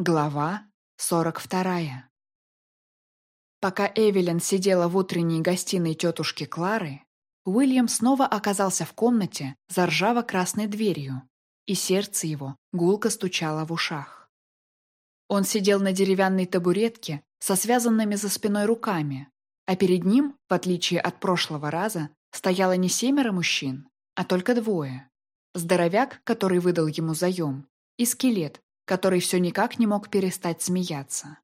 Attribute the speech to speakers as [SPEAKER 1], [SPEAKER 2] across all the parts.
[SPEAKER 1] Глава 42 Пока Эвелин сидела в утренней гостиной тетушки Клары, Уильям снова оказался в комнате за ржаво-красной дверью, и сердце его гулко стучало в ушах. Он сидел на деревянной табуретке со связанными за спиной руками, а перед ним, в отличие от прошлого раза, стояло не семеро мужчин, а только двое. Здоровяк, который выдал ему заем, и скелет, который все никак не мог перестать смеяться.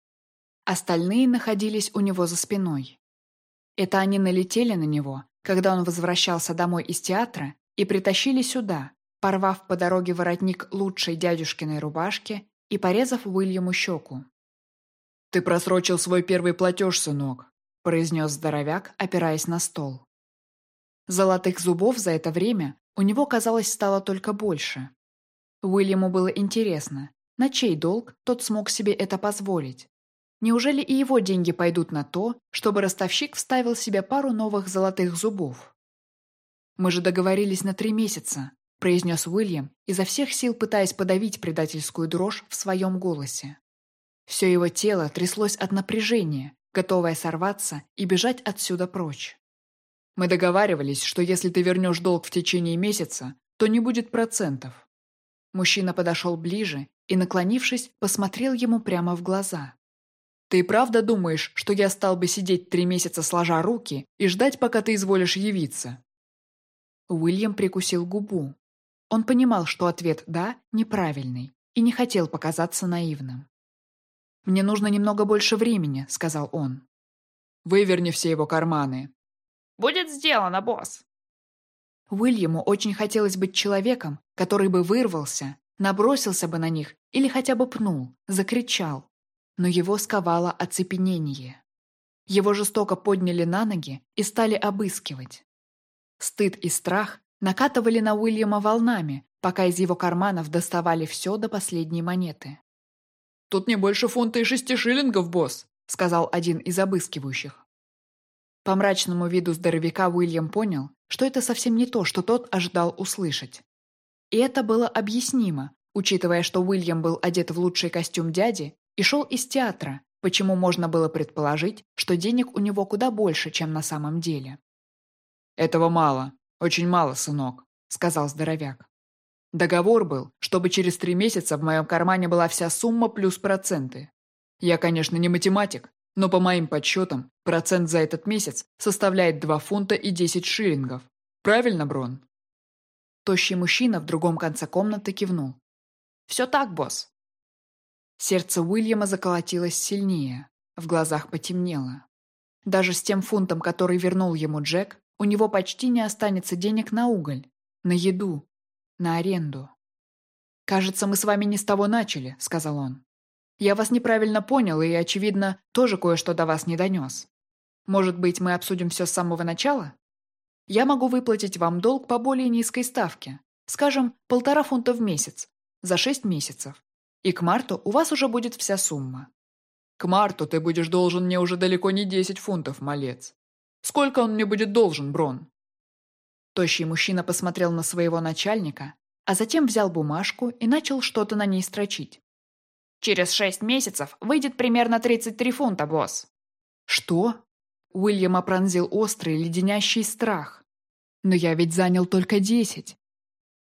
[SPEAKER 1] Остальные находились у него за спиной. Это они налетели на него, когда он возвращался домой из театра, и притащили сюда, порвав по дороге воротник лучшей дядюшкиной рубашки и порезав Уильяму щеку.
[SPEAKER 2] «Ты просрочил свой первый платеж, сынок», – произнес здоровяк, опираясь на стол.
[SPEAKER 1] Золотых зубов за это время у него, казалось, стало только больше. Уильяму было интересно, на чей долг тот смог себе это позволить? Неужели и его деньги пойдут на то, чтобы ростовщик вставил себе пару новых золотых зубов? «Мы же договорились на три месяца», – произнес Уильям, изо всех сил пытаясь подавить предательскую дрожь в своем голосе. Все его тело тряслось от напряжения, готовое сорваться и бежать отсюда прочь.
[SPEAKER 2] «Мы договаривались, что если ты вернешь долг в течение месяца, то не будет процентов».
[SPEAKER 1] Мужчина подошел ближе и, наклонившись, посмотрел ему прямо в глаза.
[SPEAKER 2] «Ты правда думаешь, что я стал бы сидеть три месяца сложа руки и ждать, пока ты изволишь явиться?»
[SPEAKER 1] Уильям прикусил губу. Он понимал, что ответ «да» неправильный, и не хотел показаться наивным. «Мне нужно немного больше времени», — сказал он.
[SPEAKER 2] «Выверни все его карманы».
[SPEAKER 3] «Будет сделано, босс».
[SPEAKER 1] Уильяму очень хотелось быть человеком, который бы вырвался, набросился бы на них или хотя бы пнул, закричал. Но его сковало оцепенение. Его жестоко подняли на ноги и стали обыскивать. Стыд и страх накатывали на Уильяма волнами, пока из его карманов доставали все до последней монеты.
[SPEAKER 2] «Тут не больше фунта и шести шиллингов, босс», —
[SPEAKER 1] сказал один из обыскивающих. По мрачному виду здоровяка Уильям понял, что это совсем не то, что тот ожидал услышать. И это было объяснимо, учитывая, что Уильям был одет в лучший костюм дяди и шел из театра, почему можно было предположить, что денег у него куда больше, чем на самом деле.
[SPEAKER 2] «Этого мало, очень мало, сынок», — сказал здоровяк. «Договор был, чтобы через три месяца в моем кармане была вся сумма плюс проценты. Я, конечно, не математик, но по моим подсчетам процент за этот месяц составляет 2 фунта и 10 шиллингов. Правильно, Брон?»
[SPEAKER 1] Тощий мужчина в другом конце комнаты кивнул.
[SPEAKER 3] «Все так, босс».
[SPEAKER 1] Сердце Уильяма заколотилось сильнее, в глазах потемнело. Даже с тем фунтом, который вернул ему Джек, у него почти не останется денег на уголь, на еду, на аренду.
[SPEAKER 2] «Кажется, мы с вами не с того начали», — сказал он. «Я вас неправильно понял и, очевидно, тоже кое-что до вас не донес. Может быть, мы обсудим все с самого начала?» Я могу выплатить вам долг по более низкой ставке, скажем, полтора фунта в месяц, за шесть месяцев. И к марту у вас уже будет вся сумма. К марту ты будешь должен мне уже далеко не десять фунтов, малец. Сколько он мне будет должен, Брон?
[SPEAKER 1] Тощий мужчина посмотрел на своего начальника, а затем взял бумажку и начал что-то на ней строчить.
[SPEAKER 3] «Через шесть месяцев выйдет примерно 33 фунта, босс».
[SPEAKER 1] «Что?» Уильяма пронзил острый, леденящий страх. «Но я ведь занял только десять».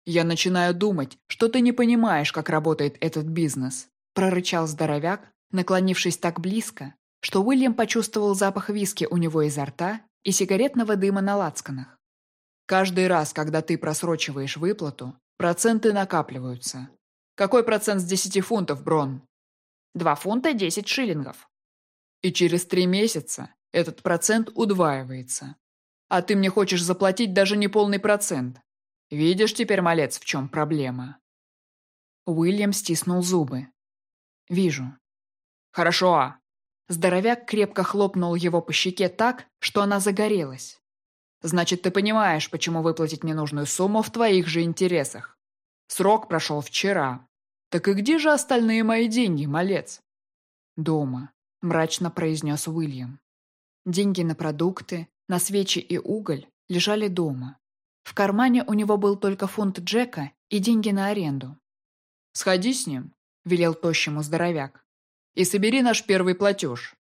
[SPEAKER 2] «Я начинаю думать, что ты не понимаешь, как работает этот бизнес»,
[SPEAKER 1] прорычал здоровяк, наклонившись так близко, что Уильям почувствовал запах виски у него изо рта и сигаретного дыма на лацканах.
[SPEAKER 2] «Каждый раз, когда ты просрочиваешь выплату, проценты накапливаются. Какой процент с десяти фунтов, Брон?»
[SPEAKER 3] «Два фунта десять шиллингов».
[SPEAKER 2] «И через три месяца этот процент удваивается. А ты мне хочешь заплатить даже не полный процент. Видишь теперь, малец, в чем проблема?»
[SPEAKER 1] Уильям стиснул зубы. «Вижу».
[SPEAKER 2] «Хорошо».
[SPEAKER 1] Здоровяк крепко хлопнул его по щеке так, что она загорелась.
[SPEAKER 2] «Значит, ты понимаешь, почему выплатить ненужную сумму в твоих же интересах. Срок прошел вчера. Так и где же остальные мои деньги, малец?»
[SPEAKER 1] «Дома», — мрачно произнес Уильям. Деньги на продукты, на свечи и уголь лежали дома. В кармане у него был только фунт Джека и деньги на аренду.
[SPEAKER 2] «Сходи с ним. — велел тощему здоровяк. «И собери наш первый платеж.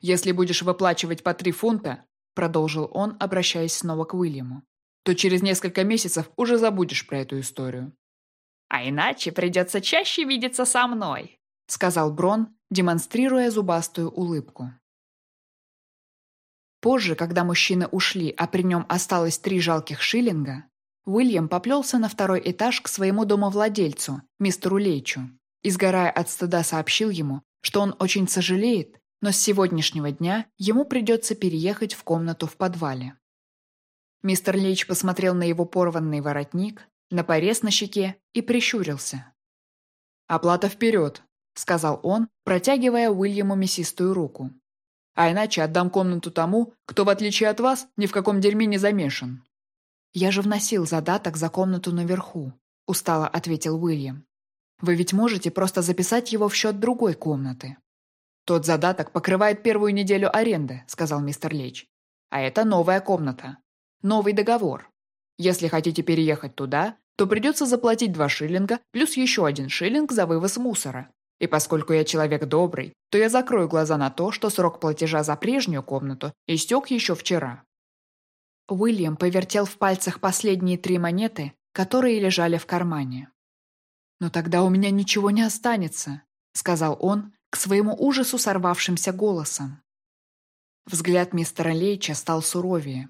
[SPEAKER 2] Если будешь выплачивать по три фунта, — продолжил он, обращаясь снова к Уильяму, то через несколько месяцев уже забудешь про эту историю».
[SPEAKER 3] «А иначе придется чаще видеться со мной», —
[SPEAKER 2] сказал Брон, демонстрируя зубастую улыбку. Позже, когда мужчины ушли, а при нем осталось три жалких шиллинга, Уильям поплелся на второй этаж к своему домовладельцу, мистеру Лейчу, и, сгорая от стыда, сообщил ему, что он очень сожалеет, но с сегодняшнего дня ему придется переехать в комнату в подвале. Мистер Лейч посмотрел на его порванный воротник, на порез на щеке и прищурился. «Оплата вперед», — сказал он, протягивая Уильяму мясистую руку. А иначе отдам комнату тому, кто, в отличие от вас, ни в каком дерьме не замешан». «Я же вносил задаток за комнату наверху», — устало ответил Уильям. «Вы ведь можете просто записать его в счет другой комнаты». «Тот задаток покрывает первую неделю аренды», — сказал мистер Лейч. «А это новая комната. Новый договор. Если хотите переехать туда, то придется заплатить два шиллинга плюс еще один шиллинг за вывоз мусора. И поскольку я человек добрый, то я закрою глаза на то, что срок платежа за прежнюю комнату истек еще вчера. Уильям повертел в пальцах последние три монеты, которые лежали в кармане. «Но тогда у меня ничего не останется», — сказал он к своему ужасу сорвавшимся голосом. Взгляд мистера Лейча стал суровее.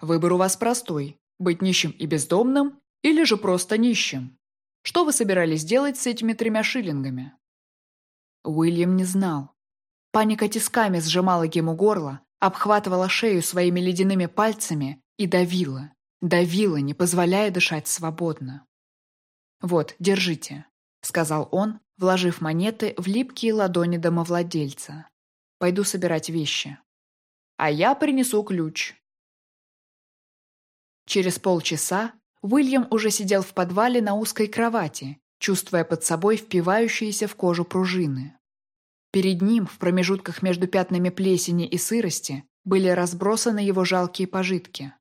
[SPEAKER 2] «Выбор у вас простой — быть нищим и бездомным или же просто нищим. Что вы собирались делать с этими тремя шиллингами?» Уильям не знал. Паника тисками сжимала ему горло, обхватывала шею своими ледяными пальцами и давила, давила, не позволяя дышать свободно. «Вот, держите», — сказал он, вложив монеты в липкие ладони домовладельца. «Пойду собирать вещи. А я принесу ключ». Через полчаса Уильям уже сидел в подвале на узкой кровати, чувствуя под собой впивающиеся в кожу пружины. Перед ним, в промежутках между пятнами плесени и сырости, были разбросаны его жалкие пожитки.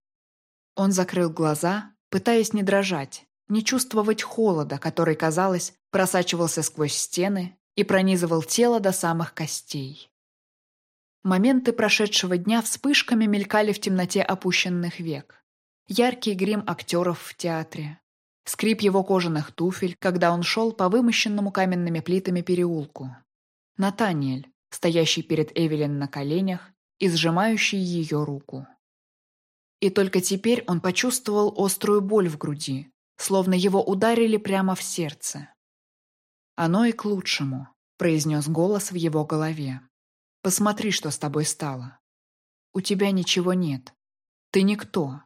[SPEAKER 2] Он закрыл глаза, пытаясь не дрожать, не чувствовать холода, который, казалось, просачивался сквозь стены и пронизывал тело до самых костей. Моменты прошедшего дня вспышками мелькали в темноте опущенных век. Яркий грим актеров в театре, скрип его кожаных туфель, когда он шел по вымощенному каменными плитами переулку. Натаниэль, стоящий перед Эвелин на коленях и сжимающий ее руку. И только теперь он почувствовал острую боль в груди, словно его ударили прямо в сердце. «Оно и к лучшему», — произнес голос в его голове. «Посмотри, что с тобой стало. У тебя ничего нет. Ты никто,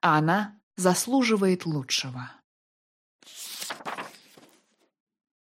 [SPEAKER 2] а она заслуживает лучшего».